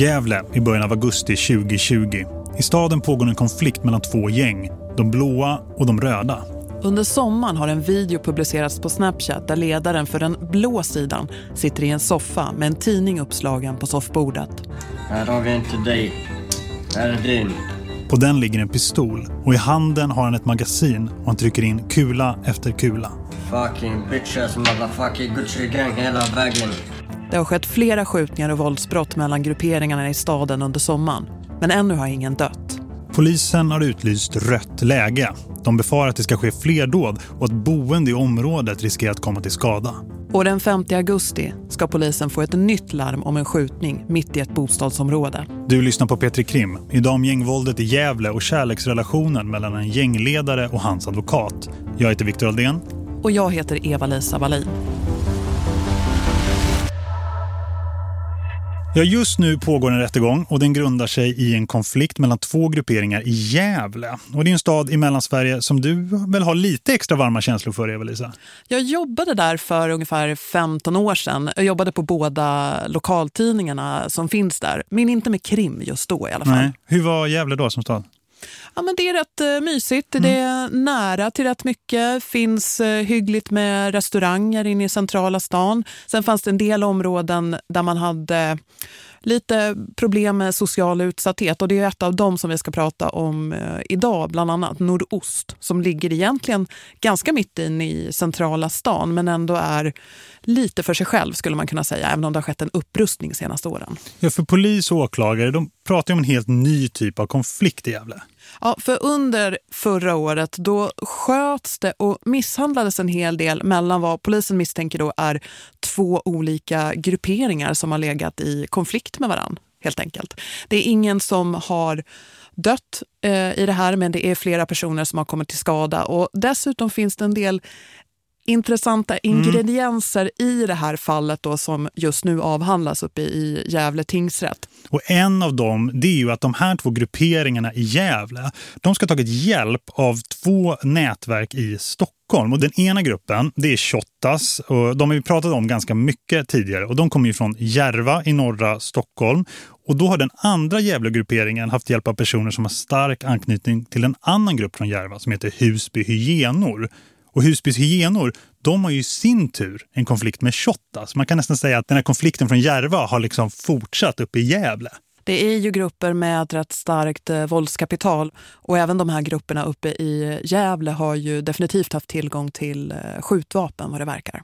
Gävle i början av augusti 2020. I staden pågår en konflikt mellan två gäng, de blåa och de röda. Under sommaren har en video publicerats på Snapchat där ledaren för den blå sidan sitter i en soffa med en tidning uppslagen på soffbordet. Här har vi inte dig. Här är din. På den ligger en pistol och i handen har han ett magasin och han trycker in kula efter kula. Fucking bitches motherfucking Gucci gang hela vägen. Det har skett flera skjutningar och våldsbrott mellan grupperingarna i staden under sommaren. Men ännu har ingen dött. Polisen har utlyst rött läge. De befarar att det ska ske fler dåd och att boende i området riskerar att komma till skada. Och den 5 augusti ska polisen få ett nytt larm om en skjutning mitt i ett bostadsområde. Du lyssnar på Petri Krim. Idag om gängvåldet i Gävle och kärleksrelationen mellan en gängledare och hans advokat. Jag heter Viktor Aldén. Och jag heter Eva-Lisa Wallin. Ja, just nu pågår en rättegång och den grundar sig i en konflikt mellan två grupperingar i Gävle. Och det är en stad i Mellansverige som du väl har lite extra varma känslor för, Eva-Lisa? Jag jobbade där för ungefär 15 år sedan. Jag jobbade på båda lokaltidningarna som finns där. Men inte med krim just då i alla fall. Nej. Hur var Gävle då som stad? Ja, men det är rätt uh, mysigt. Mm. Det är nära till rätt mycket. finns uh, hyggligt med restauranger inne i centrala stan. Sen fanns det en del områden där man hade lite problem med social utsatthet och det är ett av dem som vi ska prata om eh, idag, bland annat Nordost som ligger egentligen ganska mitt in i centrala stan men ändå är lite för sig själv skulle man kunna säga, även om det har skett en upprustning senaste åren. Ja, för polis och åklagare, de pratar om en helt ny typ av konflikt i Gävle. Ja, för under förra året då sköts det och misshandlades en hel del mellan vad polisen misstänker då är två olika grupperingar som har legat i konflikt med varann, helt enkelt. Det är ingen som har dött eh, i det här men det är flera personer som har kommit till skada och dessutom finns det en del intressanta mm. ingredienser mm. i det här fallet då som just nu avhandlas uppe i Gävle tingsrätt. Och en av dem det är ju att de här två grupperingarna i Gävle de ska ha tagit hjälp av två nätverk i Stockholm. Och den ena gruppen det är Shottas och de har vi pratat om ganska mycket tidigare och de kommer ju från Järva i norra Stockholm. Och då har den andra Gävle-grupperingen haft hjälp av personer som har stark anknytning till en annan grupp från Järva som heter Husby Hyenor. Och Husbys hyenor, de har ju i sin tur en konflikt med Tjotta. Så man kan nästan säga att den här konflikten från Järva har liksom fortsatt upp i Gävle. Det är ju grupper med ett rätt starkt eh, våldskapital och även de här grupperna uppe i Gävle har ju definitivt haft tillgång till eh, skjutvapen vad det verkar.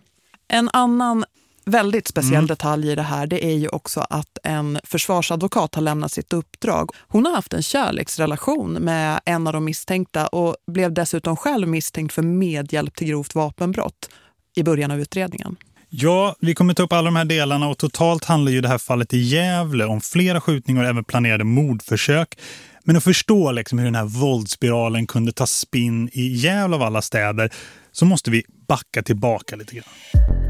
En annan väldigt speciell mm. detalj i det här det är ju också att en försvarsadvokat har lämnat sitt uppdrag. Hon har haft en kärleksrelation med en av de misstänkta och blev dessutom själv misstänkt för medhjälp till grovt vapenbrott i början av utredningen. Ja, vi kommer ta upp alla de här delarna och totalt handlar ju det här fallet i Gävle om flera skjutningar och även planerade mordförsök. Men att förstå liksom hur den här våldsspiralen kunde ta spinn i Gävle av alla städer så måste vi backa tillbaka lite grann.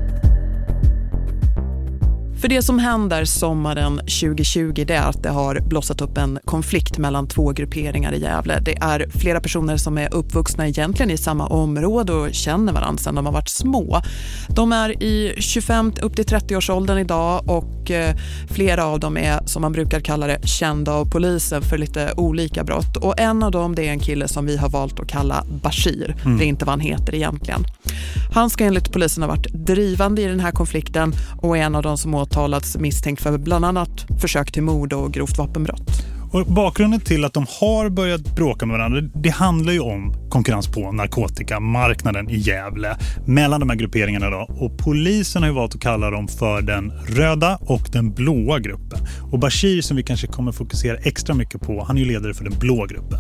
För det som händer sommaren 2020 det är att det har blossat upp en konflikt mellan två grupperingar i Gävle. Det är flera personer som är uppvuxna egentligen i samma område och känner varandra sedan de har varit små. De är i 25 upp till 30-årsåldern idag och eh, flera av dem är som man brukar kalla det kända av polisen för lite olika brott. Och en av dem det är en kille som vi har valt att kalla Bashir. Mm. Det är inte vad han heter egentligen. Han ska enligt polisen ha varit drivande i den här konflikten och är en av de som åtalats misstänkt för bland annat försök till mord och grovt vapenbrott. Och bakgrunden till att de har börjat bråka med varandra det handlar ju om konkurrens på narkotikamarknaden i Gävle mellan de här grupperingarna då. Och polisen har ju valt att kalla dem för den röda och den blåa gruppen. Och Bashir som vi kanske kommer fokusera extra mycket på, han är ju ledare för den blå gruppen.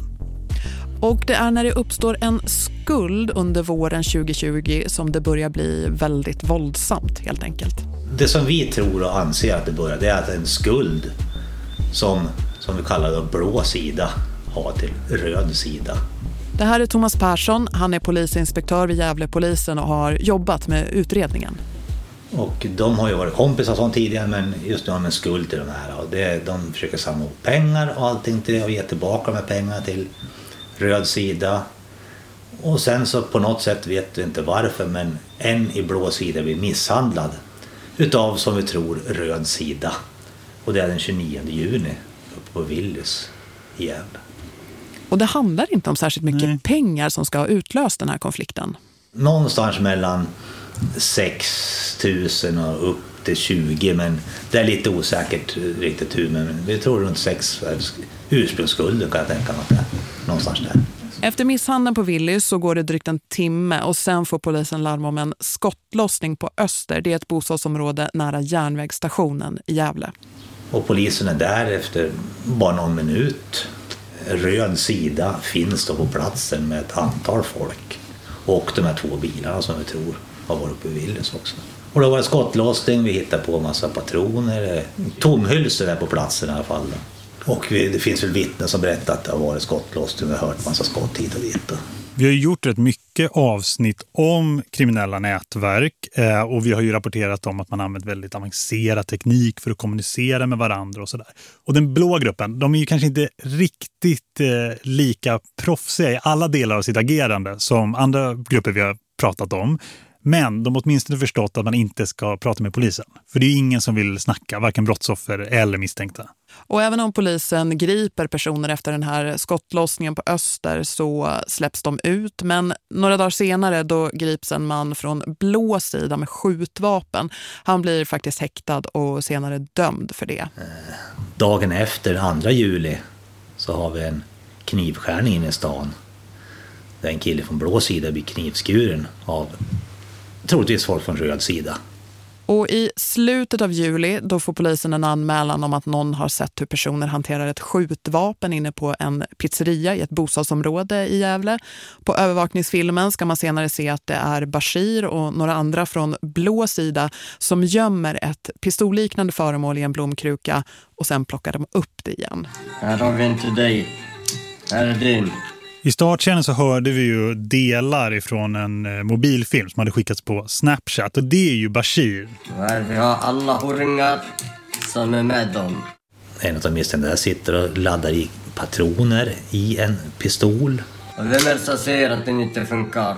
Och det är när det uppstår en skuld under våren 2020 som det börjar bli väldigt våldsamt helt enkelt. Det som vi tror och anser att det börjar det är att en skuld som, som vi kallar det blå sida har till röd sida. Det här är Thomas Persson, han är polisinspektör vid Gävlepolisen och har jobbat med utredningen. Och de har ju varit kompisar som tidigare men just nu har de en skuld till de här. Och det, de försöker samla ihop pengar och allting till och ge tillbaka de här pengarna till röd sida. Och sen så på något sätt vet vi inte varför men en i blå sida blir misshandlad utav som vi tror röd sida. Och det är den 29 juni uppe på Willys i Gävle. Och det handlar inte om särskilt mycket Nej. pengar som ska ha utlöst den här konflikten. Någonstans mellan 6 000 och upp till 20 men det är lite osäkert riktigt hur men vi tror runt 6 ursprungsskulden kan jag tänka mig att det är någonstans där. Efter misshandeln på Willys så går det drygt en timme och sen får polisen larm om en skottlossning på Öster. Det är ett bostadsområde nära järnvägsstationen i Gävle. Och polisen är där efter bara någon minut. Röd sida finns då på platsen med ett antal folk. Och de här två bilarna som vi tror har varit uppe i Willys också. Och då var det skottlossning, vi hittade på en massa patroner, tomhylsor där på platsen i alla fall. Och vi, det finns väl vittnen som berättat att det har varit skottlossning, vi har hört massa skott hit och dit. Vi har ju gjort rätt mycket avsnitt om kriminella nätverk eh, och vi har ju rapporterat om att man använt väldigt avancerad teknik för att kommunicera med varandra och sådär. Och den blå gruppen, de är ju kanske inte riktigt eh, lika proffsiga i alla delar av sitt agerande som andra grupper vi har pratat om. Men de har åtminstone förstått att man inte ska prata med polisen. För det är ingen som vill snacka, varken brottsoffer eller misstänkta. Och även om polisen griper personer efter den här skottlossningen på Öster så släpps de ut. Men några dagar senare då grips en man från blå sida med skjutvapen. Han blir faktiskt häktad och senare dömd för det. Eh, dagen efter, 2 juli, så har vi en knivskärning inne i stan. Där en kille från blå sida blir knivskuren av troligtvis folk från röd sida. Och i slutet av juli då får polisen en anmälan om att någon har sett hur personer hanterar ett skjutvapen inne på en pizzeria i ett bostadsområde i Gävle. På övervakningsfilmen ska man senare se att det är Bashir och några andra från blå sida som gömmer ett pistolliknande föremål i en blomkruka och sen plockar de upp det igen. Här har vi inte dig. Här är din. I startscenen så hörde vi ju delar ifrån en eh, mobilfilm som hade skickats på Snapchat och det är ju Bashir. Vi har alla horungar som är med dem. En av de misstänkta där sitter och laddar i patroner i en pistol. Och vem är det som säger att den inte funkar?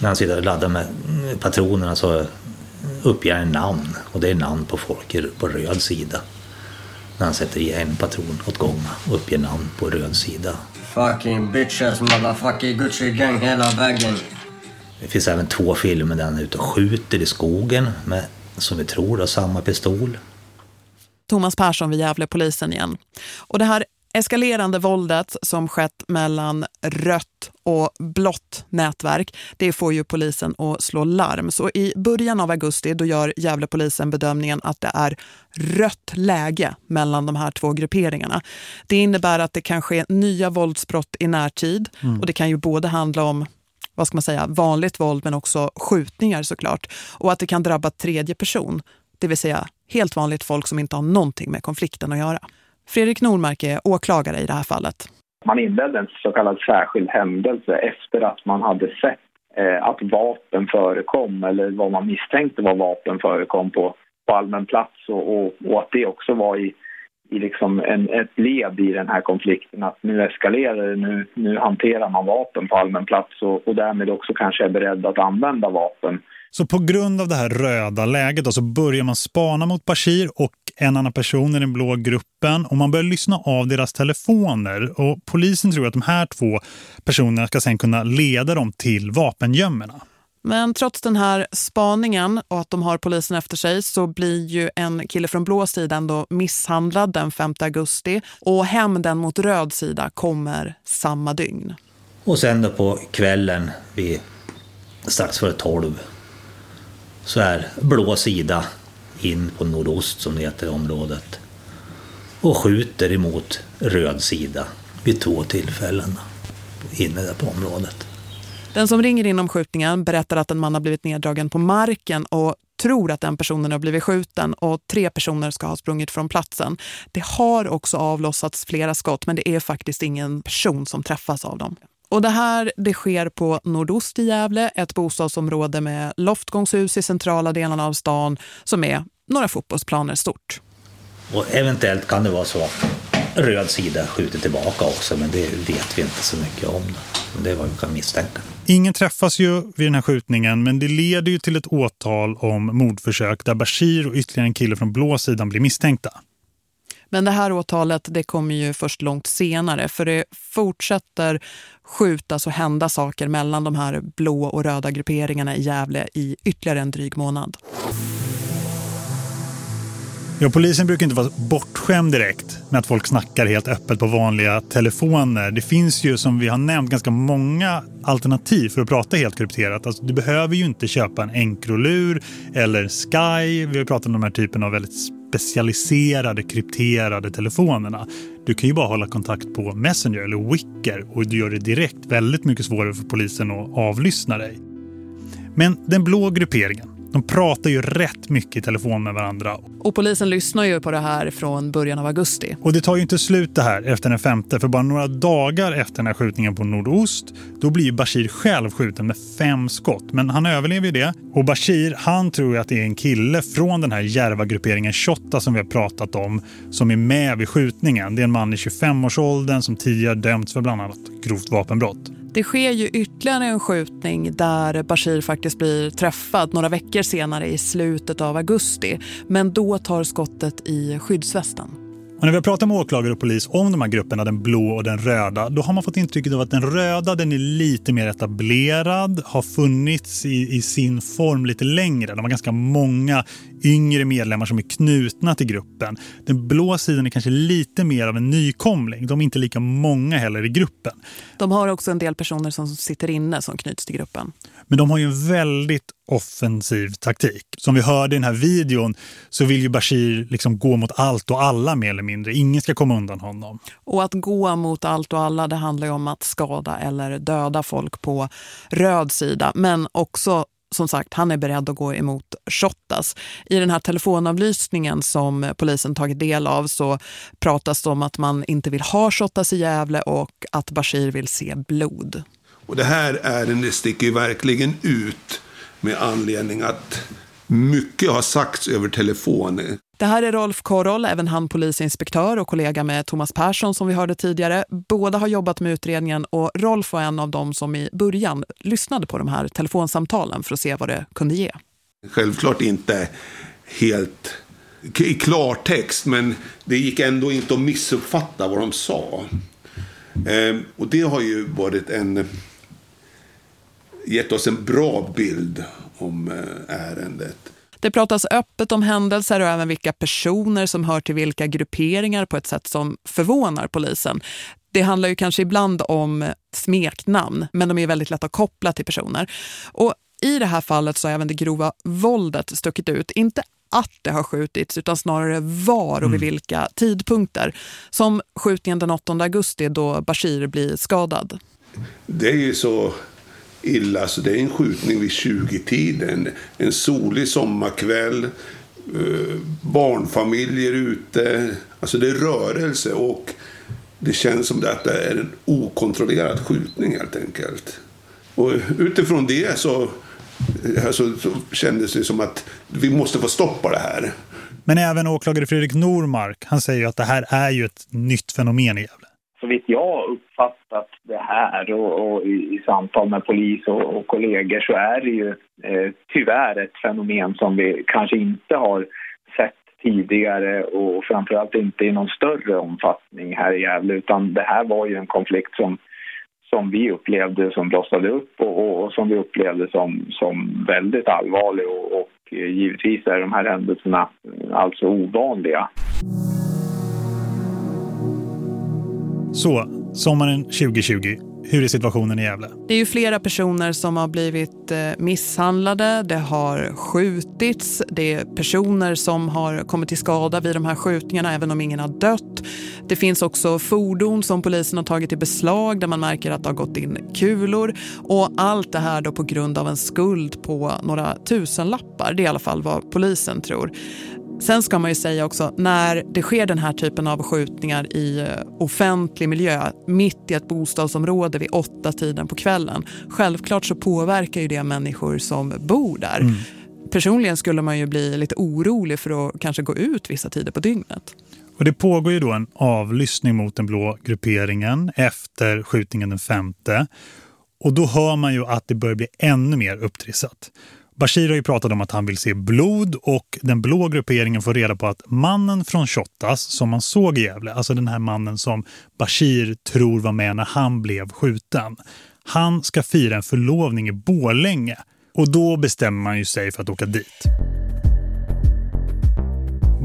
När han sitter och laddar med patronerna så uppger han namn och det är namn på folk på röd sida. När han sätter i en patron åt gången och uppger namn på röd sida. Fucking bitches, motherfucking Gucci gang hela vägen. Det finns även två filmer där han är ute och skjuter i skogen med, som vi tror, har samma pistol. Thomas Persson vid Gävlepolisen igen. Och det här eskalerande våldet som skett mellan rött och blått nätverk, det får ju polisen att slå larm. Så i början av augusti då gör Gävlepolisen bedömningen att det är rött läge mellan de här två grupperingarna. Det innebär att det kan ske nya våldsbrott i närtid och det kan ju både handla om vad ska man säga, vanligt våld men också skjutningar såklart. Och att det kan drabba tredje person, det vill säga helt vanligt folk som inte har någonting med konflikten att göra. Fredrik Normark är åklagare i det här fallet. Man inledde en så kallad särskild händelse efter att man hade sett eh, att vapen förekom eller vad man misstänkte var vapen förekom på, på allmän plats och, och, och att det också var i, i liksom en, ett led i den här konflikten att nu eskalerar det, nu, nu hanterar man vapen på allmän plats och, och därmed också kanske är beredd att använda vapen. Så på grund av det här röda läget då, så börjar man spana mot Bashir och en annan person i den blå gruppen och man börjar lyssna av deras telefoner och polisen tror att de här två personerna ska sen kunna leda dem till vapengömmorna. Men trots den här spaningen och att de har polisen efter sig så blir ju en kille från blå sidan då misshandlad den 5 augusti och hämnden mot röd sida kommer samma dygn. Och sen då på kvällen vid strax före 12 så är blå sida in på nordost som det heter i området och skjuter emot röd sida vid två tillfällen inne där på området. Den som ringer in om skjutningen berättar att en man har blivit neddragen på marken och tror att den personen har blivit skjuten och tre personer ska ha sprungit från platsen. Det har också avlossats flera skott men det är faktiskt ingen person som träffas av dem. Och det här det sker på nordost i Gävle, ett bostadsområde med loftgångshus i centrala delarna av stan som är några fotbollsplaner stort. Och eventuellt kan det vara så att röd sida skjuter tillbaka också men det vet vi inte så mycket om. Men det är vad vi kan misstänka. Ingen träffas ju vid den här skjutningen men det leder ju till ett åtal om mordförsök där Bashir och ytterligare en kille från blå sidan blir misstänkta. Men det här åtalet det kommer ju först långt senare för det fortsätter skjutas och hända saker mellan de här blå och röda grupperingarna i Gävle i ytterligare en dryg månad. Ja, polisen brukar inte vara bortskämd direkt med att folk snackar helt öppet på vanliga telefoner. Det finns ju som vi har nämnt ganska många alternativ för att prata helt krypterat. Alltså, du behöver ju inte köpa en enkrolur eller Sky. Vi har pratat om de här typen av väldigt specialiserade krypterade telefonerna. Du kan ju bara hålla kontakt på Messenger eller Wicker och du gör det direkt väldigt mycket svårare för polisen att avlyssna dig. Men den blå grupperingen de pratar ju rätt mycket i telefon med varandra. Och polisen lyssnar ju på det här från början av augusti. Och det tar ju inte slut det här efter den femte. För bara några dagar efter den här skjutningen på Nordost då blir ju Bashir själv skjuten med fem skott. Men han överlever ju det. Och Bashir han tror ju att det är en kille från den här järva grupperingen Shotta som vi har pratat om som är med vid skjutningen. Det är en man i 25-årsåldern som tidigare dömts för bland annat grovt vapenbrott. Det sker ju ytterligare en skjutning där Bashir faktiskt blir träffad några veckor senare i slutet av augusti. Men då tar skottet i skyddsvästen. Och när vi har pratat med åklagare och polis om de här grupperna, den blå och den röda, då har man fått intrycket av att den röda den är lite mer etablerad, har funnits i, i sin form lite längre. De har ganska många yngre medlemmar som är knutna till gruppen. Den blå sidan är kanske lite mer av en nykomling. De är inte lika många heller i gruppen. De har också en del personer som sitter inne som knyts till gruppen. Men de har ju en väldigt offensiv taktik. Som vi hörde i den här videon så vill ju Bashir liksom gå mot allt och alla mer eller mindre. Ingen ska komma undan honom. Och att gå mot allt och alla det handlar ju om att skada eller döda folk på röd sida. Men också som sagt, han är beredd att gå emot Shottaz. I den här telefonavlysningen som polisen tagit del av så pratas det om att man inte vill ha Shottaz i Gävle och att Bashir vill se blod. Och det här ärendet sticker verkligen ut med anledning att mycket har sagts över telefon. Det här är Rolf Korroll, även han polisinspektör och kollega med Thomas Persson som vi hörde tidigare. Båda har jobbat med utredningen och Rolf var en av dem som i början lyssnade på de här telefonsamtalen för att se vad det kunde ge. Självklart inte helt i klartext, men det gick ändå inte att missuppfatta vad de sa. Ehm, och det har ju varit en gett oss en bra bild om eh, ärendet. Det pratas öppet om händelser och även vilka personer som hör till vilka grupperingar på ett sätt som förvånar polisen. Det handlar ju kanske ibland om smeknamn, men de är väldigt lätta att koppla till personer. Och i det här fallet så har även det grova våldet stuckit ut. Inte att det har skjutits utan snarare var och vid mm. vilka tidpunkter. Som skjutningen den 8 augusti då Bashir blir skadad. Det är ju så illa. Så det är en skjutning vid 20-tiden. En solig sommarkväll. Eh, barnfamiljer ute. Alltså det är rörelse och det känns som att det är en okontrollerad skjutning helt enkelt. Och utifrån det så, alltså, så kändes det som att vi måste få stoppa det här. Men även åklagare Fredrik Normark, han säger att det här är ju ett nytt fenomen i Gävle så vitt jag uppfattat det här och, och i, i, samtal med polis och, och, kollegor så är det ju eh, tyvärr ett fenomen som vi kanske inte har sett tidigare och framförallt inte i någon större omfattning här i Gävle utan det här var ju en konflikt som, som vi upplevde som blossade upp och, och, som vi upplevde som, som väldigt allvarlig och, och givetvis är de här händelserna alltså ovanliga. Så, sommaren 2020. Hur är situationen i Gävle? Det är ju flera personer som har blivit eh, misshandlade, det har skjutits, det är personer som har kommit till skada vid de här skjutningarna även om ingen har dött. Det finns också fordon som polisen har tagit i beslag där man märker att det har gått in kulor och allt det här då på grund av en skuld på några tusenlappar. Det är i alla fall vad polisen tror. Sen ska man ju säga också, när det sker den här typen av skjutningar i eh, offentlig miljö, mitt i ett bostadsområde vid åtta tiden på kvällen, självklart så påverkar ju det människor som bor där. Mm. Personligen skulle man ju bli lite orolig för att kanske gå ut vissa tider på dygnet. Och det pågår ju då en avlyssning mot den blå grupperingen efter skjutningen den femte. Och då hör man ju att det börjar bli ännu mer upptrissat. Bashir har ju pratat om att han vill se blod och den blå grupperingen får reda på att mannen från Shottaz som man såg i Gävle, alltså den här mannen som Bashir tror var med när han blev skjuten. Han ska fira en förlovning i Bålänge och då bestämmer man ju sig för att åka dit.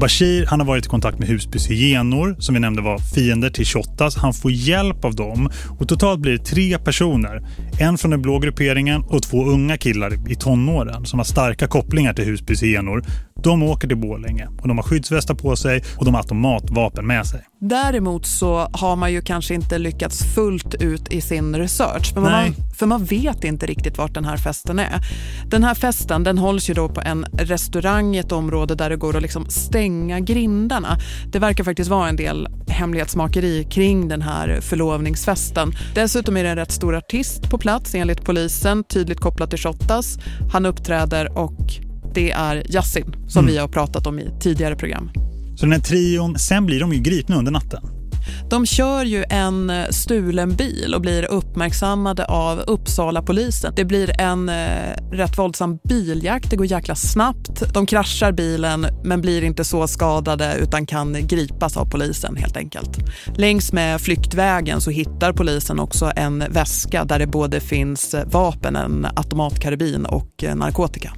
Bashir han har varit i kontakt med Husbys hyenor som vi nämnde var fiender till Shottaz. Han får hjälp av dem och totalt blir det tre personer. En från den blå grupperingen och två unga killar i tonåren som har starka kopplingar till Husbys hyenor. De åker till Bålänge och de har skyddsvästar på sig och de har automatvapen med sig. Däremot så har man ju kanske inte lyckats fullt ut i sin research. För man, för man vet inte riktigt vart den här festen är. Den här festen den hålls ju då på en restaurang i ett område där det går att liksom stänga grindarna. Det verkar faktiskt vara en del hemlighetsmakeri kring den här förlovningsfesten. Dessutom är det en rätt stor artist på plats enligt polisen, tydligt kopplat till Shottaz. Han uppträder och det är Yassin som mm. vi har pratat om i tidigare program. Så den här trion, sen blir de ju gripna under natten. De kör ju en eh, stulen bil och blir uppmärksammade av Uppsala polisen. Det blir en eh, rätt våldsam biljakt, det går jäkla snabbt. De kraschar bilen men blir inte så skadade utan kan gripas av polisen helt enkelt. Längs med flyktvägen så hittar polisen också en väska där det både finns vapen, en automatkarbin och eh, narkotika.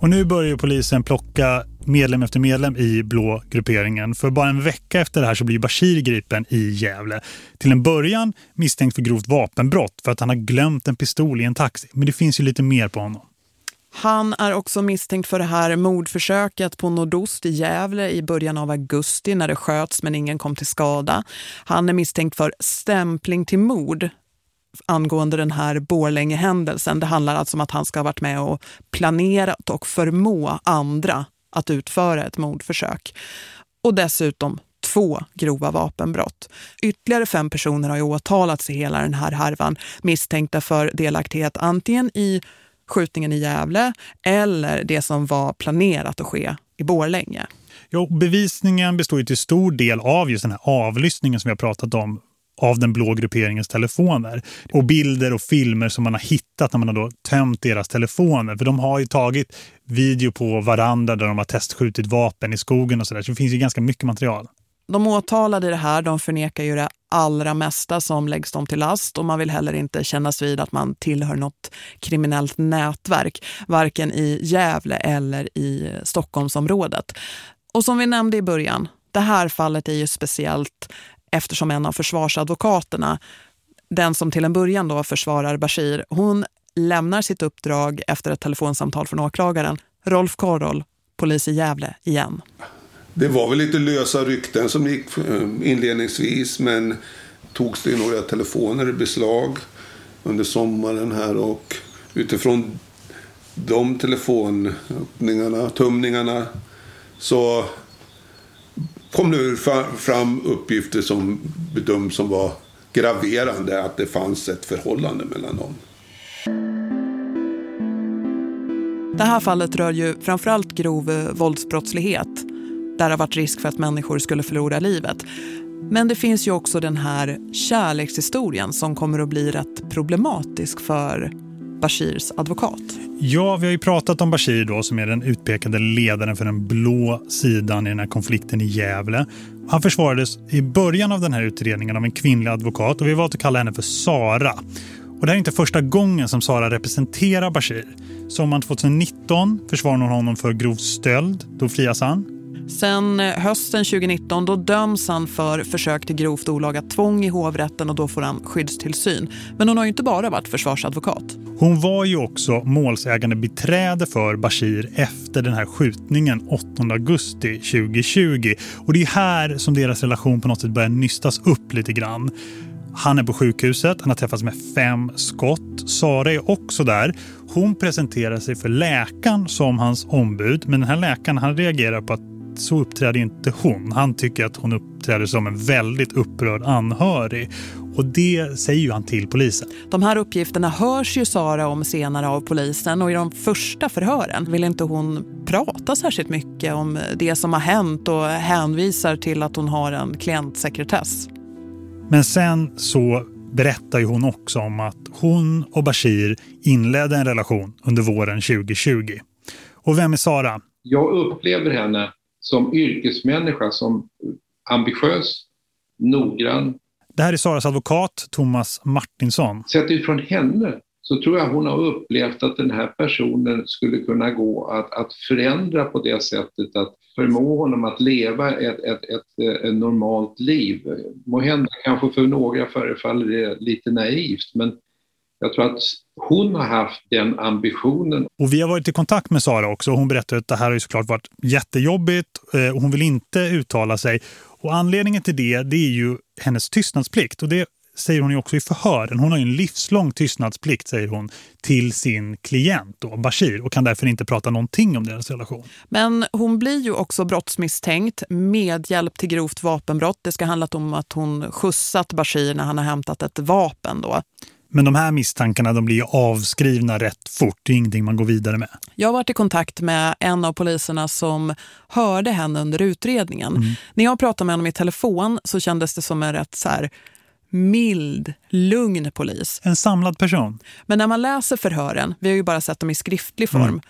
Och nu börjar polisen plocka medlem efter medlem i blå grupperingen. För bara en vecka efter det här så blir Bashir gripen i Gävle. Till en början misstänkt för grovt vapenbrott för att han har glömt en pistol i en taxi. Men det finns ju lite mer på honom. Han är också misstänkt för det här mordförsöket på Nordost i Gävle i början av augusti när det sköts men ingen kom till skada. Han är misstänkt för stämpling till mord angående den här Borlänge-händelsen. Det handlar alltså om att han ska ha varit med och planerat och förmå andra att utföra ett mordförsök. Och dessutom två grova vapenbrott. Ytterligare fem personer har ju åtalats i hela den här härvan misstänkta för delaktighet antingen i skjutningen i Gävle eller det som var planerat att ske i Borlänge. Ja, bevisningen består ju till stor del av just den här avlyssningen som vi har pratat om av den blå grupperingens telefoner. Och bilder och filmer som man har hittat när man har då tömt deras telefoner. För de har ju tagit video på varandra där de har testskjutit vapen i skogen och sådär. Så det finns ju ganska mycket material. De åtalade i det här, de förnekar ju det allra mesta som läggs dem till last och man vill heller inte kännas vid att man tillhör något kriminellt nätverk, varken i Gävle eller i Stockholmsområdet. Och som vi nämnde i början, det här fallet är ju speciellt eftersom en av försvarsadvokaterna, den som till en början då försvarar Bashir, hon lämnar sitt uppdrag efter ett telefonsamtal från åklagaren. Rolf Korroll, polis i Gävle, igen. Det var väl lite lösa rykten som gick eh, inledningsvis men togs det några telefoner i beslag under sommaren här och utifrån de telefonöppningarna, tömningarna så kom det fram uppgifter som bedöms som var graverande att det fanns ett förhållande mellan dem. Det här fallet rör ju framförallt grov eh, våldsbrottslighet. Där det har varit risk för att människor skulle förlora livet. Men det finns ju också den här kärlekshistorien som kommer att bli rätt problematisk för Bashirs advokat. Ja, vi har ju pratat om Bashir då som är den utpekade ledaren för den blå sidan i den här konflikten i Gävle. Han försvarades i början av den här utredningen av en kvinnlig advokat och vi valt att kalla henne för Sara. Och det här är inte första gången som Sara representerar Bashir. Sommaren 2019 försvarar hon honom för grov stöld. Då frias han. Sen eh, hösten 2019 då döms han för försök till grovt olaga tvång i hovrätten och då får han skyddstillsyn. Men hon har ju inte bara varit försvarsadvokat. Hon var ju också målsägande beträde för Bashir efter den här skjutningen 8 augusti 2020. Och det är här som deras relation på något sätt börjar nystas upp lite grann. Han är på sjukhuset, han har träffats med fem skott. Sara är också där. Hon presenterar sig för läkaren som hans ombud. Men den här läkaren han reagerar på att så uppträder inte hon. Han tycker att hon uppträder som en väldigt upprörd anhörig. Och det säger ju han till polisen. De här uppgifterna hörs ju Sara om senare av polisen och i de första förhören vill inte hon prata särskilt mycket om det som har hänt och hänvisar till att hon har en klientsekretess. Men sen så berättar ju hon också om att hon och Bashir inledde en relation under våren 2020. Och vem är Sara? Jag upplever henne som yrkesmänniska, som ambitiös, noggrann. Det här är Saras advokat Thomas Martinsson. Sett utifrån henne så tror jag hon har upplevt att den här personen skulle kunna gå att, att förändra på det sättet att förmå honom att leva ett, ett, ett, ett normalt liv. Må hända kanske för några förefaller det lite naivt men jag tror att hon har haft den ambitionen. Och vi har varit i kontakt med Sara också. Hon berättar att det här har ju såklart varit jättejobbigt eh, och hon vill inte uttala sig. Och anledningen till det, det är ju hennes tystnadsplikt. Och det säger hon ju också i förhören. Hon har ju en livslång tystnadsplikt, säger hon, till sin klient då, Bashir och kan därför inte prata någonting om deras relation. Men hon blir ju också brottsmisstänkt med hjälp till grovt vapenbrott. Det ska handla om att hon skjutsat Bashir när han har hämtat ett vapen då. Men de här misstankarna de blir avskrivna rätt fort. Det är ingenting man går vidare med. Jag har varit i kontakt med en av poliserna som hörde henne under utredningen. Mm. När jag pratade med honom i telefon så kändes det som en rätt så här mild, lugn polis. En samlad person. Men när man läser förhören, vi har ju bara sett dem i skriftlig form, mm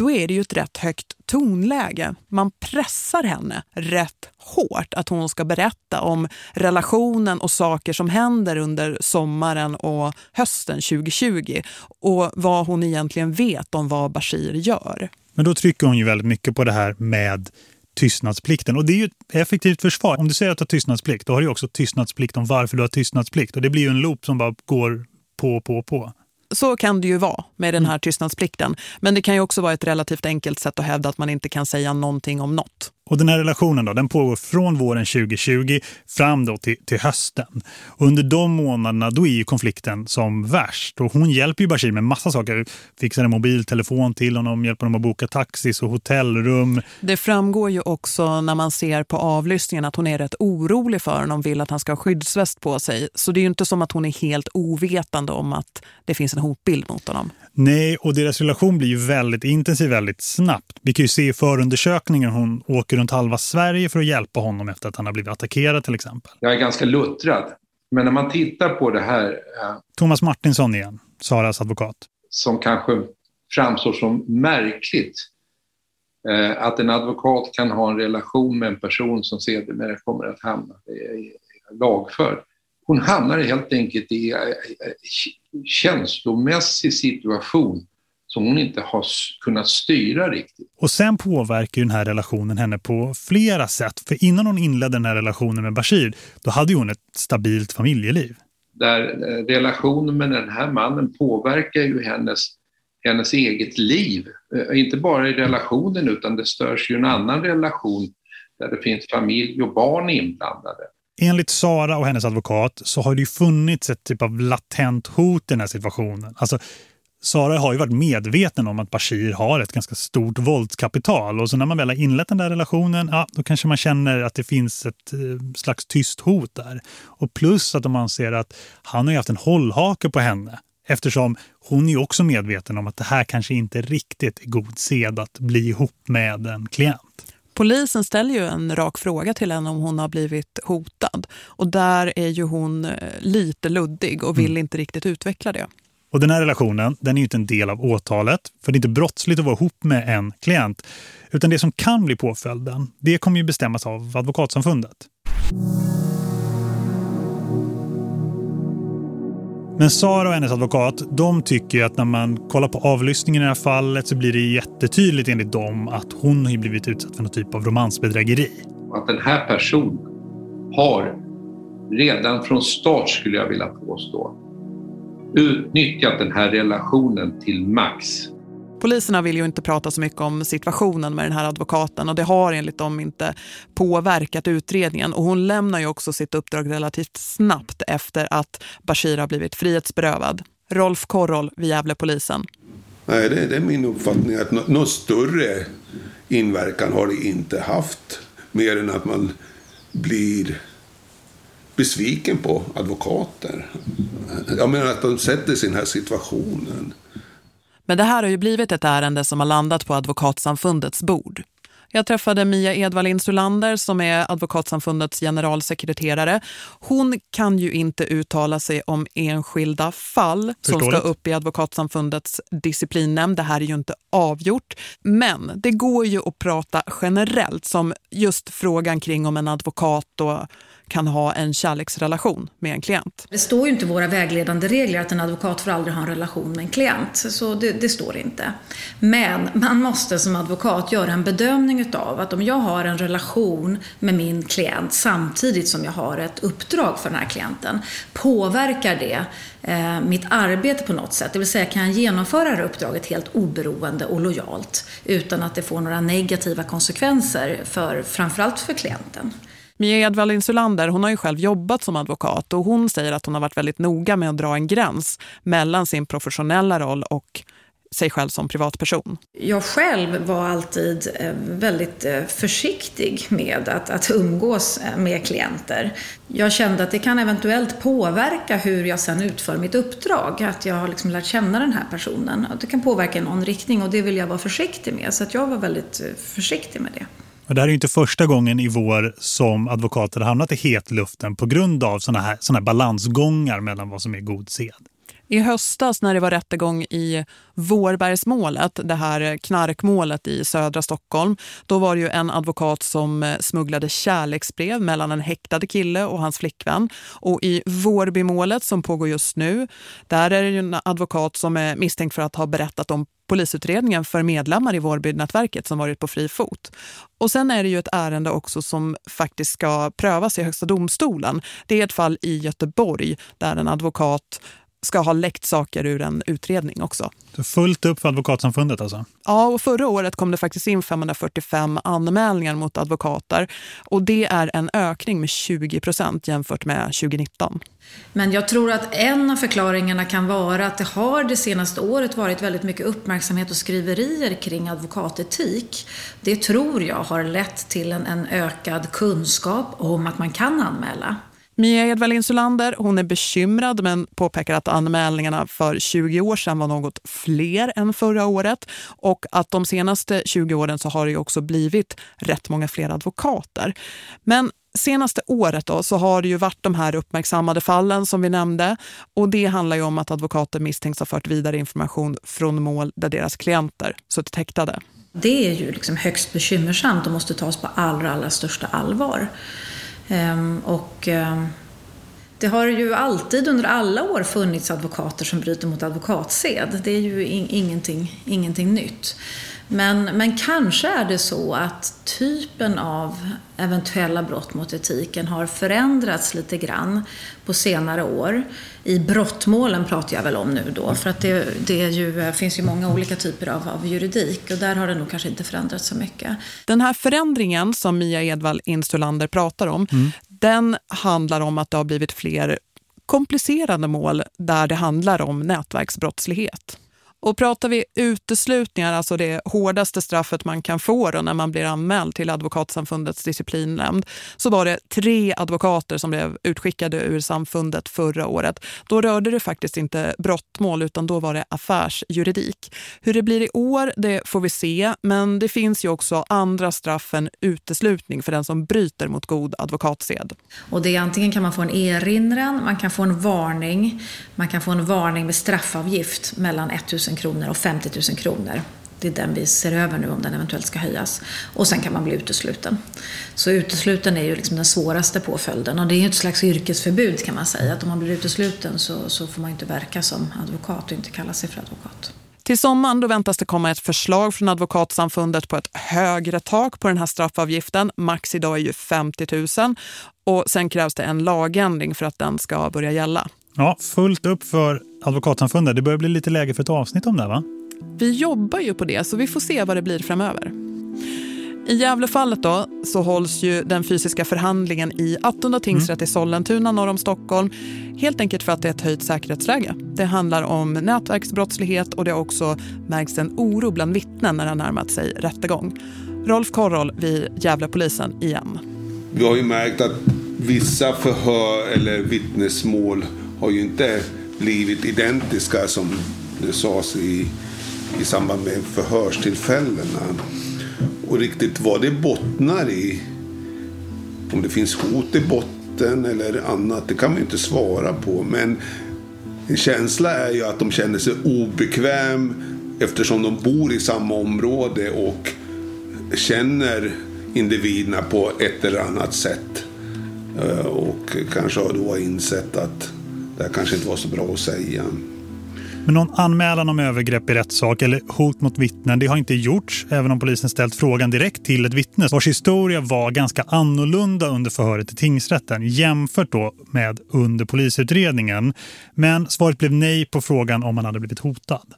då är det ju ett rätt högt tonläge. Man pressar henne rätt hårt att hon ska berätta om relationen och saker som händer under sommaren och hösten 2020 och vad hon egentligen vet om vad Bashir gör. Men då trycker hon ju väldigt mycket på det här med tystnadsplikten. Och det är ju ett effektivt försvar. Om du säger att du har tystnadsplikt, då har du också tystnadsplikt om varför du har tystnadsplikt. Och det blir ju en loop som bara går på, på, på. Så kan det ju vara med den här tystnadsplikten. Men det kan ju också vara ett relativt enkelt sätt att hävda att man inte kan säga någonting om något. Och den här relationen då, den pågår från våren 2020 fram då till, till hösten. Och under de månaderna då är ju konflikten som värst. Och hon hjälper ju Bashir med massa saker. Fixar en mobiltelefon till honom, hjälper honom att boka taxis och hotellrum. Det framgår ju också när man ser på avlyssningen att hon är rätt orolig för honom, vill att han ska ha skyddsväst på sig. Så det är ju inte som att hon är helt ovetande om att det finns en hotbild mot honom. Nej, och deras relation blir ju väldigt intensiv väldigt snabbt. Vi kan ju se i förundersökningen hon åker runt halva Sverige för att hjälpa honom efter att han har blivit attackerad till exempel. Jag är ganska luttrad. Men när man tittar på det här... Thomas Martinsson igen, Saras advokat. Som kanske framstår som märkligt. Eh, att en advokat kan ha en relation med en person som sedermera kommer att hamna i lagför. Hon hamnar helt enkelt i en känslomässig situation som hon inte har kunnat styra riktigt. Och sen påverkar ju den här relationen henne på flera sätt. För innan hon inledde den här relationen med Bashir, då hade hon ett stabilt familjeliv. Där eh, relationen med den här mannen påverkar ju hennes, hennes eget liv. Eh, inte bara i relationen utan det störs ju en annan relation där det finns familj och barn inblandade. Enligt Sara och hennes advokat så har det ju funnits ett typ av latent hot i den här situationen. Alltså Sara har ju varit medveten om att Bashir har ett ganska stort våldskapital och så när man väl har inlett den där relationen, ja, då kanske man känner att det finns ett eh, slags tyst hot där. Och plus att de anser att han har ju haft en hållhake på henne eftersom hon är ju också medveten om att det här kanske inte riktigt är god sed att bli ihop med en klient. Polisen ställer ju en rak fråga till henne om hon har blivit hotad. Och där är ju hon eh, lite luddig och vill mm. inte riktigt utveckla det. Och den här relationen, den är ju inte en del av åtalet. För det är inte brottsligt att vara ihop med en klient. Utan det som kan bli påföljden, det kommer ju bestämmas av advokatsamfundet. Men Sara och hennes advokat, de tycker att när man kollar på avlyssningen i det här fallet så blir det jättetydligt enligt dem att hon har blivit utsatt för någon typ av romansbedrägeri. Att den här personen har redan från start skulle jag vilja påstå utnyttjat den här relationen till max. Poliserna vill ju inte prata så mycket om situationen med den här advokaten och det har enligt dem inte påverkat utredningen. Och hon lämnar ju också sitt uppdrag relativt snabbt efter att Bashir har blivit frihetsberövad. Rolf Korroll vid Gävlepolisen. Nej, det, det är min uppfattning att no, någon större inverkan har det inte haft. Mer än att man blir besviken på advokater. Jag menar att de sätter sig i den här situationen. Men det här har ju blivit ett ärende som har landat på advokatsamfundets bord. Jag träffade Mia Edvall Insulander som är Advokatsamfundets generalsekreterare. Hon kan ju inte uttala sig om enskilda fall som ska upp i Advokatsamfundets disciplinnämnd. Det här är ju inte avgjort. Men det går ju att prata generellt som just frågan kring om en advokat och kan ha en kärleksrelation med en klient. Det står ju inte i våra vägledande regler att en advokat får aldrig ha en relation med en klient. Så det, det står inte. Men man måste som advokat göra en bedömning utav att om jag har en relation med min klient samtidigt som jag har ett uppdrag för den här klienten, påverkar det eh, mitt arbete på något sätt? Det vill säga, kan jag genomföra det här uppdraget helt oberoende och lojalt utan att det får några negativa konsekvenser för framförallt för klienten? Mia Edvall Insulander, hon har ju själv jobbat som advokat och hon säger att hon har varit väldigt noga med att dra en gräns mellan sin professionella roll och sig själv som privatperson. Jag själv var alltid eh, väldigt eh, försiktig med att, att umgås eh, med klienter. Jag kände att det kan eventuellt påverka hur jag sen utför mitt uppdrag. Att jag har liksom lärt känna den här personen. Att det kan påverka i någon riktning och det vill jag vara försiktig med. Så att jag var väldigt försiktig med det. Men det här är ju inte första gången i vår som advokater har hamnat i hetluften på grund av sådana här, såna här balansgångar mellan vad som är god sed. I höstas när det var rättegång i Vårbergsmålet, det här knarkmålet i södra Stockholm, då var det ju en advokat som eh, smugglade kärleksbrev mellan en häktad kille och hans flickvän. Och i Vårbymålet som pågår just nu, där är det ju en advokat som är misstänkt för att ha berättat om polisutredningen för medlemmar i Vårbynätverket som varit på fri fot. Och sen är det ju ett ärende också som faktiskt ska prövas i Högsta domstolen. Det är ett fall i Göteborg där en advokat ska ha läckt saker ur en utredning också. Så fullt upp för advokatsamfundet alltså? Ja, och förra året kom det faktiskt in 545 anmälningar mot advokater. Och det är en ökning med 20 procent jämfört med 2019. Men jag tror att en av förklaringarna kan vara att det har det senaste året varit väldigt mycket uppmärksamhet och skriverier kring advokatetik. Det tror jag har lett till en, en ökad kunskap om att man kan anmäla. Mia Edvall Insulander, hon är bekymrad men påpekar att anmälningarna för 20 år sedan var något fler än förra året och att de senaste 20 åren så har det också blivit rätt många fler advokater. Men senaste året då, så har det ju varit de här uppmärksammade fallen som vi nämnde och det handlar ju om att advokater misstänks ha fört vidare information från mål där deras klienter suttit häktade. Det är ju liksom högst bekymmersamt och måste tas på allra, allra största allvar. Ehm, och ehm, det har ju alltid under alla år funnits advokater som bryter mot advokatsed. Det är ju ingenting, ingenting nytt. Men, men kanske är det så att typen av eventuella brott mot etiken har förändrats lite grann på senare år. I brottmålen pratar jag väl om nu då, för att det, det ju, finns ju många olika typer av, av juridik och där har det nog kanske inte förändrats så mycket. Den här förändringen som Mia Edvall Instolander pratar om, mm. den handlar om att det har blivit fler komplicerade mål där det handlar om nätverksbrottslighet. Och pratar vi uteslutningar, alltså det hårdaste straffet man kan få då när man blir anmäld till advokatsamfundets disciplinnämnd, så var det tre advokater som blev utskickade ur samfundet förra året. Då rörde det faktiskt inte brottmål utan då var det affärsjuridik. Hur det blir i år, det får vi se, men det finns ju också andra straff än uteslutning för den som bryter mot god advokatsed. Och det är antingen kan man få en erinran, man kan få en varning, man kan få en varning med straffavgift mellan 1000 000 kronor och 50 000 kronor. Det är den vi ser över nu om den eventuellt ska höjas. Och sen kan man bli utesluten. Så utesluten är ju liksom den svåraste påföljden. Och det är ett slags yrkesförbud kan man säga. Att om man blir utesluten så, så får man inte verka som advokat och inte kalla sig för advokat. Till sommaren då väntas det komma ett förslag från advokatsamfundet på ett högre tak på den här straffavgiften. Max idag är ju 50 000 och sen krävs det en lagändring för att den ska börja gälla. Ja, fullt upp för Advokatsamfundet. Det börjar bli lite läge för ett avsnitt om det va? Vi jobbar ju på det så vi får se vad det blir framöver. I Gävlefallet då så hålls ju den fysiska förhandlingen i Attunda tingsrätt mm. i Sollentuna norr om Stockholm. Helt enkelt för att det är ett höjt säkerhetsläge. Det handlar om nätverksbrottslighet och det har också märks en oro bland vittnen när det har närmat sig rättegång. Rolf Korroll vid Gävlepolisen igen. Vi har ju märkt att vissa förhör eller vittnesmål har ju inte blivit identiska som det sades i, i samband med förhörstillfällena. Och riktigt vad det bottnar i, om det finns hot i botten eller annat, det kan man ju inte svara på. Men en känsla är ju att de känner sig obekväm eftersom de bor i samma område och känner individerna på ett eller annat sätt. Eh, och kanske har då insett att det här kanske inte var så bra att säga. Men någon anmälan om övergrepp i rättssak eller hot mot vittnen det har inte gjorts även om polisen ställt frågan direkt till ett vittne vars historia var ganska annorlunda under förhöret i tingsrätten jämfört då med under polisutredningen. Men svaret blev nej på frågan om man hade blivit hotad.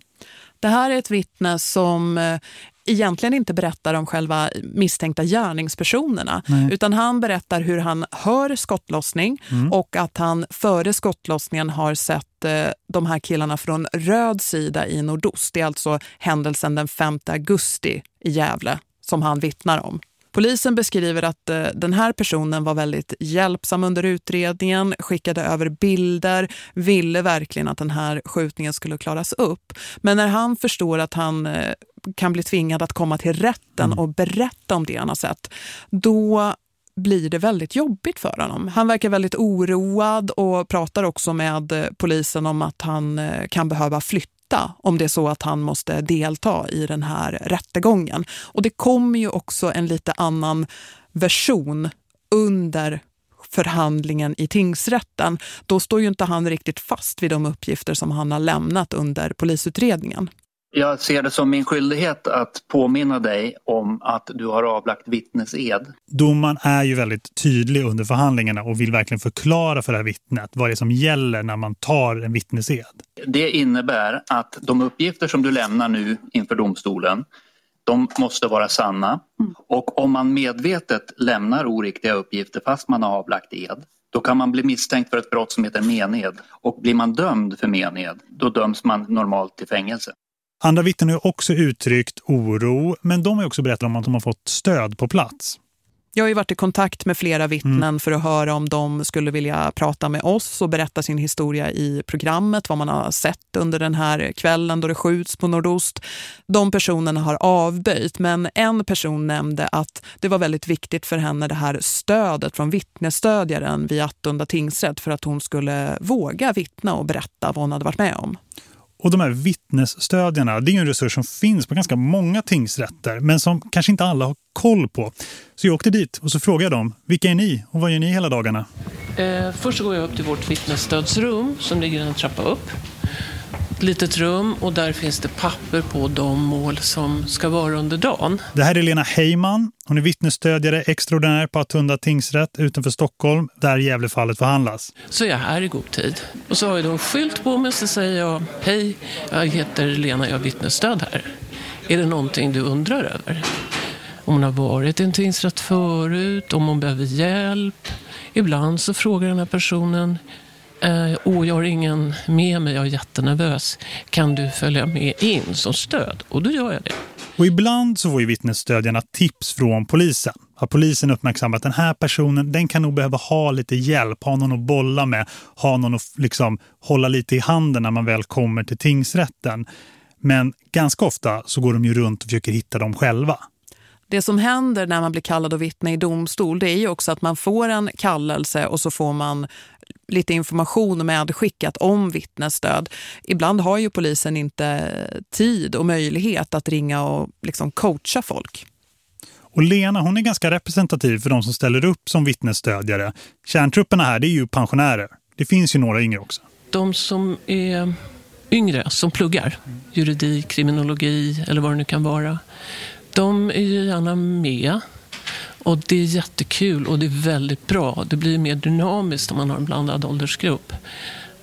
Det här är ett vittne som eh, egentligen inte berättar om själva misstänkta gärningspersonerna. Nej. Utan han berättar hur han hör skottlossning mm. och att han före skottlossningen har sett eh, de här killarna från röd sida i nordost. Det är alltså händelsen den 5 augusti i Gävle som han vittnar om. Polisen beskriver att eh, den här personen var väldigt hjälpsam under utredningen, skickade över bilder, ville verkligen att den här skjutningen skulle klaras upp. Men när han förstår att han eh, kan bli tvingad att komma till rätten mm. och berätta om det han har sett, då blir det väldigt jobbigt för honom. Han verkar väldigt oroad och pratar också med eh, polisen om att han kan behöva flytta om det är så att han måste delta i den här rättegången. Och det kommer ju också en lite annan version under förhandlingen i tingsrätten. Då står ju inte han riktigt fast vid de uppgifter som han har lämnat under polisutredningen. Jag ser det som min skyldighet att påminna dig om att du har avlagt vittnesed. Domaren är ju väldigt tydlig under förhandlingarna och vill verkligen förklara för det här vittnet vad det är som gäller när man tar en vittnesed. Det innebär att de uppgifter som du lämnar nu inför domstolen de måste vara sanna. Och om man medvetet lämnar oriktiga uppgifter fast man har avlagt ed då kan man bli misstänkt för ett brott som heter mened. Och blir man dömd för mened, då döms man normalt till fängelse. Andra vittnen har också uttryckt oro, men de har också berättat om att de har fått stöd på plats. Jag har ju varit i kontakt med flera vittnen mm. för att höra om de skulle vilja prata med oss och berätta sin historia i programmet, vad man har sett under den här kvällen då det skjuts på Nordost. De personerna har avböjt, men en person nämnde att det var väldigt viktigt för henne det här stödet från vittnesstödjaren vid Attunda tingsrätt för att hon skulle våga vittna och berätta vad hon hade varit med om. Och de här vittnesstödjarna, det är en resurs som finns på ganska många tingsrätter men som kanske inte alla har koll på. Så jag åkte dit och så frågade jag dem, vilka är ni och vad gör ni hela dagarna? Eh, först går jag upp till vårt vittnesstödsrum som ligger en trappa upp litet rum och där finns det papper på de mål som ska vara under dagen. Det här är Lena Heyman. Hon är vittnesstödjare extraordinär på Attunda tingsrätt utanför Stockholm där Gävlefallet förhandlas. Så jag är här i god tid. Och så har jag då en skylt på mig så säger jag Hej, jag heter Lena, jag är vittnesstöd här. Är det någonting du undrar över? Om hon har varit i en tingsrätt förut, om hon behöver hjälp. Ibland så frågar den här personen Eh, och jag har ingen med mig, jag är jättenervös. Kan du följa med in som stöd? Och då gör jag det. Och ibland så får ju vittnesstödjarna tips från polisen. Har polisen uppmärksammat att den här personen, den kan nog behöva ha lite hjälp, ha någon att bolla med, ha någon att liksom hålla lite i handen när man väl kommer till tingsrätten. Men ganska ofta så går de ju runt och försöker hitta dem själva. Det som händer när man blir kallad att vittna i domstol det är ju också att man får en kallelse och så får man lite information medskickat om vittnesstöd. Ibland har ju polisen inte tid och möjlighet att ringa och liksom coacha folk. Och Lena hon är ganska representativ för de som ställer upp som vittnesstödjare. Kärntrupperna här det är ju pensionärer. Det finns ju några yngre också. De som är yngre, som pluggar juridik, kriminologi eller vad det nu kan vara. De är ju gärna med och det är jättekul och det är väldigt bra. Det blir mer dynamiskt om man har en blandad åldersgrupp.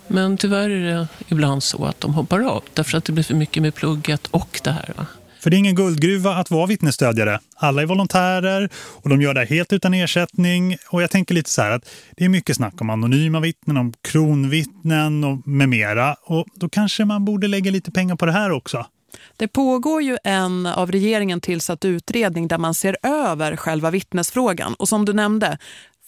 Men tyvärr är det ibland så att de hoppar av därför att det blir för mycket med plugget och det här. Va? För det är ingen guldgruva att vara vittnesstödjare. Alla är volontärer och de gör det helt utan ersättning. Och jag tänker lite så här att det är mycket snack om anonyma vittnen, om kronvittnen och med mera. Och då kanske man borde lägga lite pengar på det här också. Det pågår ju en av regeringen tillsatt utredning där man ser över själva vittnesfrågan. Och som du nämnde,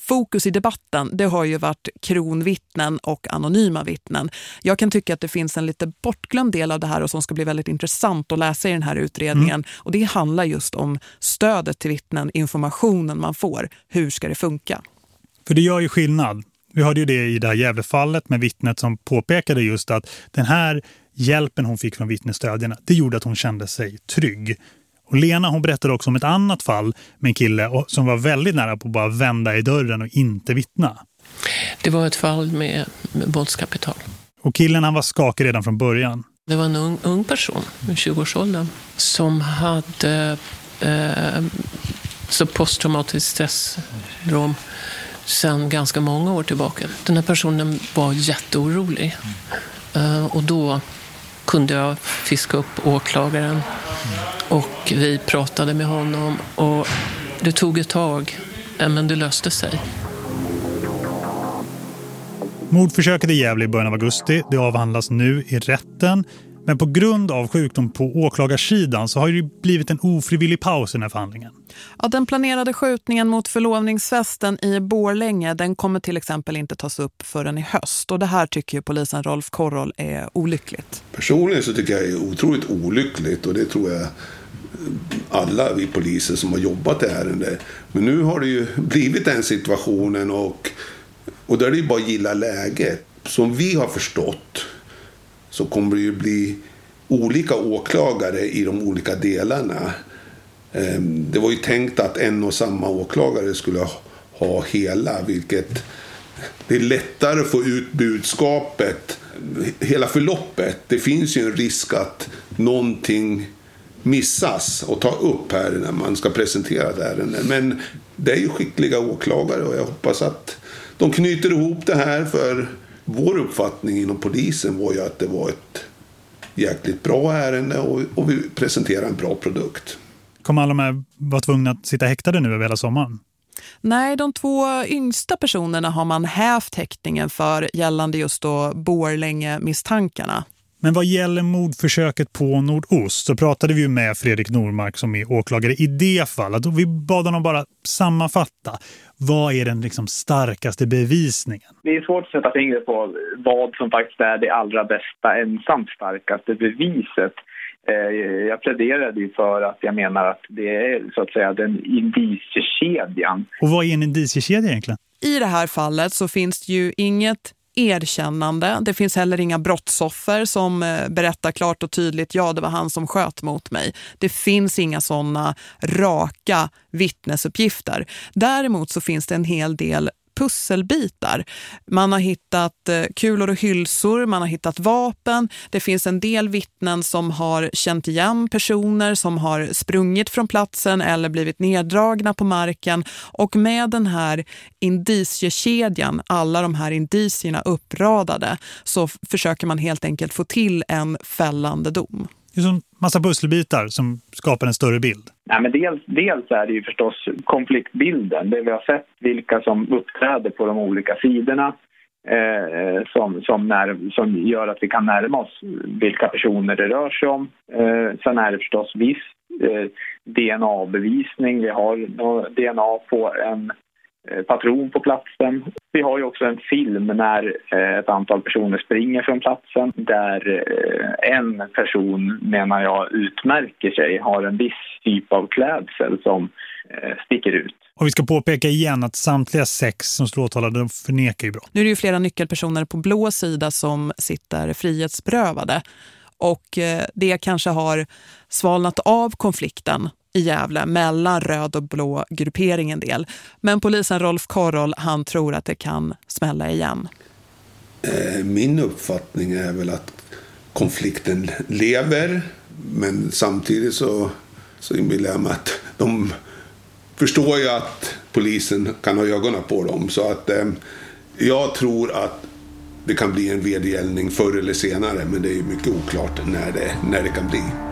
fokus i debatten det har ju varit kronvittnen och anonyma vittnen. Jag kan tycka att det finns en lite bortglömd del av det här och som ska bli väldigt intressant att läsa i den här utredningen. Mm. Och det handlar just om stödet till vittnen, informationen man får. Hur ska det funka? För det gör ju skillnad. Vi hörde ju det i det här Gävlefallet med vittnet som påpekade just att den här hjälpen hon fick från vittnesstödjarna, det gjorde att hon kände sig trygg. Och Lena hon berättade också om ett annat fall med en kille som var väldigt nära på att bara vända i dörren och inte vittna. Det var ett fall med, med våldskapital. Och killen han var skakig redan från början. Det var en ung, ung person i 20-årsåldern som hade eh, så posttraumatisk stresssyndrom sedan ganska många år tillbaka. Den här personen var jätteorolig. Uh, och då kunde jag fiska upp åklagaren och vi pratade med honom och det tog ett tag, men det löste sig. Mordförsöket i Gävle i början av augusti, det avhandlas nu i rätten. Men på grund av sjukdom på åklagarsidan så har det blivit en ofrivillig paus i den här förhandlingen. Ja, den planerade skjutningen mot förlovningsfesten i Borlänge den kommer till exempel inte tas upp förrän i höst. Och det här tycker ju polisen Rolf Korroll är olyckligt. Personligen så tycker jag det är otroligt olyckligt och det tror jag alla vi poliser som har jobbat i ärendet. Men nu har det ju blivit den situationen och, och där är det ju bara att gilla läget. Som vi har förstått så kommer det ju bli olika åklagare i de olika delarna. Ehm, det var ju tänkt att en och samma åklagare skulle ha hela, vilket det är lättare att få ut budskapet, hela förloppet. Det finns ju en risk att någonting missas och ta upp här när man ska presentera ett ärende. Men det är ju skickliga åklagare och jag hoppas att de knyter ihop det här för vår uppfattning inom polisen var ju att det var ett jäkligt bra ärende och, och vi presenterade en bra produkt. Kommer alla de här vara tvungna att sitta häktade nu över hela sommaren? Nej, de två yngsta personerna har man hävt häktningen för gällande just då Borlänge-misstankarna. Men vad gäller mordförsöket på Nordost så pratade vi ju med Fredrik Normark som är åklagare i det fallet. Och vi bad honom bara sammanfatta. Vad är den liksom starkaste bevisningen? Det är svårt att sätta fingret på vad som faktiskt är det allra bästa, ensamt starkaste beviset. Eh, jag pläderade ju för att jag menar att det är så att säga den indiciekedjan. Och vad är en indiciekedja egentligen? I det här fallet så finns det ju inget erkännande. Det finns heller inga brottsoffer som eh, berättar klart och tydligt ja, det var han som sköt mot mig. Det finns inga sådana raka vittnesuppgifter. Däremot så finns det en hel del pusselbitar. Man har hittat eh, kulor och hylsor, man har hittat vapen. Det finns en del vittnen som har känt igen personer som har sprungit från platsen eller blivit neddragna på marken. Och med den här indiciekedjan, alla de här indicierna uppradade, så försöker man helt enkelt få till en fällande dom. Det är som massa pusselbitar som skapar en större bild. Nej, men dels, dels är det ju förstås konfliktbilden. Det vi har sett vilka som uppträder på de olika sidorna eh, som, som, när, som gör att vi kan närma oss vilka personer det rör sig om. Eh, sen är det förstås viss eh, DNA-bevisning. Vi har DNA på en patron på platsen. Vi har ju också en film när eh, ett antal personer springer från platsen där eh, en person, menar jag, utmärker sig, har en viss typ av klädsel som sticker ut. Och vi ska påpeka igen att samtliga sex som står åtalade förnekar ju brott. Nu är det ju flera nyckelpersoner på blå sida som sitter frihetsberövade. Och det kanske har svalnat av konflikten i Gävle mellan röd och blå grupperingen del. Men polisen Rolf Korroll, han tror att det kan smälla igen. Eh, min uppfattning är väl att konflikten lever. Men samtidigt så, så inbillar jag mig att de förstår ju att polisen kan ha ögonen på dem. Så att eh, jag tror att det kan bli en vedergällning förr eller senare. Men det är mycket oklart när det, när det kan bli.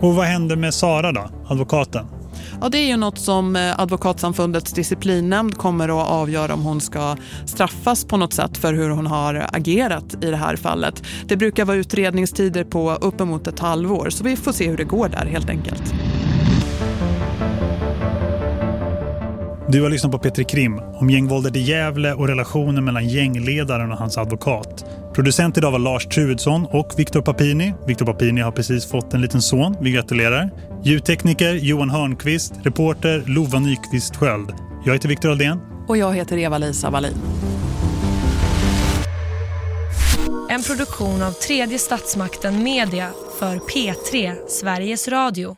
Och vad händer med Sara då, advokaten? Ja, det är ju något som eh, advokatsamfundets disciplinnämnd kommer att avgöra om hon ska straffas på något sätt för hur hon har agerat i det här fallet. Det brukar vara utredningstider på uppemot ett halvår så vi får se hur det går där helt enkelt. Du har lyssnat på Petri Krim om gängvåldet i Gävle och relationen mellan gängledaren och hans advokat. Producent idag var Lars Truedsson och Viktor Papini. Viktor Papini har precis fått en liten son, vi gratulerar. Ljudtekniker Johan Hörnqvist, reporter Lova Nyqvist Sköld. Jag heter Viktor Aldén. Och jag heter Eva-Lisa Wallin. En produktion av tredje statsmakten Media för P3 Sveriges Radio.